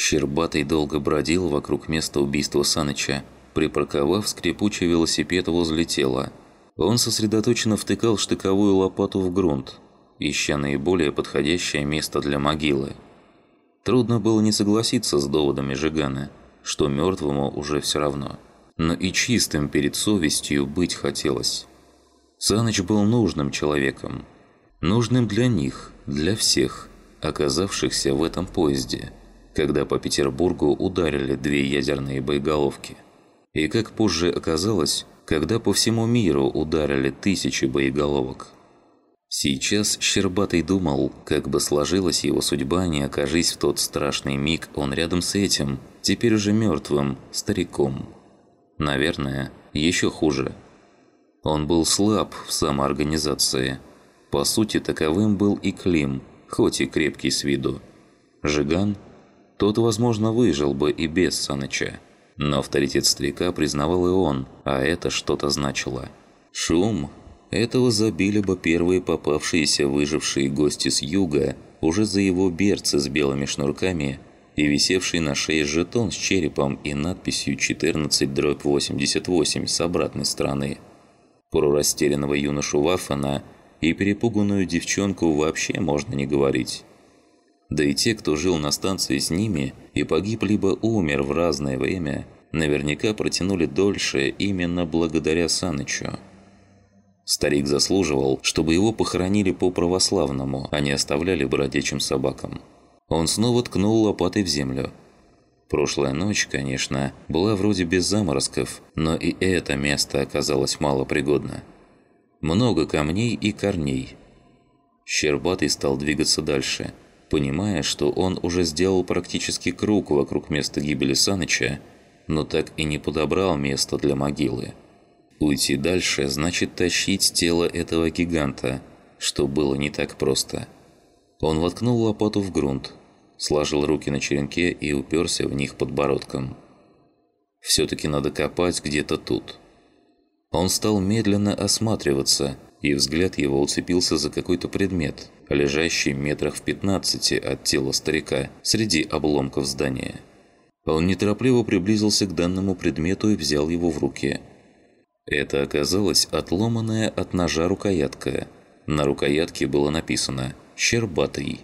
Щербатый долго бродил вокруг места убийства Саныча, припарковав скрипучий велосипед возле тела. Он сосредоточенно втыкал штыковую лопату в грунт, ища наиболее подходящее место для могилы. Трудно было не согласиться с доводами Жигана, что мертвому уже все равно. Но и чистым перед совестью быть хотелось. Саныч был нужным человеком. Нужным для них, для всех, оказавшихся в этом поезде, когда по Петербургу ударили две ядерные боеголовки. И как позже оказалось, когда по всему миру ударили тысячи боеголовок. Сейчас Щербатый думал, как бы сложилась его судьба, не окажись в тот страшный миг он рядом с этим, теперь уже мертвым, стариком. Наверное, еще хуже. Он был слаб в самоорганизации. По сути, таковым был и Клим, хоть и крепкий с виду. Жиган? Тот, возможно, выжил бы и без Саныча. Но авторитет старика признавал и он, а это что-то значило. Шум. Этого забили бы первые попавшиеся выжившие гости с юга, уже за его берцы с белыми шнурками и висевший на шее жетон с черепом и надписью 14-88 с обратной стороны. Про растерянного юношу Ваффена и перепуганную девчонку вообще можно не говорить. Да и те, кто жил на станции с ними и погиб либо умер в разное время, наверняка протянули дольше именно благодаря Санычу. Старик заслуживал, чтобы его похоронили по-православному, а не оставляли бродячим собакам. Он снова ткнул лопатой в землю. Прошлая ночь, конечно, была вроде без заморозков, но и это место оказалось малопригодно. Много камней и корней. Щербатый стал двигаться дальше, понимая, что он уже сделал практически круг вокруг места гибели Саныча, но так и не подобрал место для могилы. Уйти дальше значит тащить тело этого гиганта, что было не так просто. Он воткнул лопату в грунт, сложил руки на черенке и уперся в них подбородком. «Все-таки надо копать где-то тут». Он стал медленно осматриваться, и взгляд его уцепился за какой-то предмет, лежащий метрах в 15 от тела старика среди обломков здания. Он неторопливо приблизился к данному предмету и взял его в руки. Это оказалась отломанная от ножа рукоятка. На рукоятке было написано «Щербатый».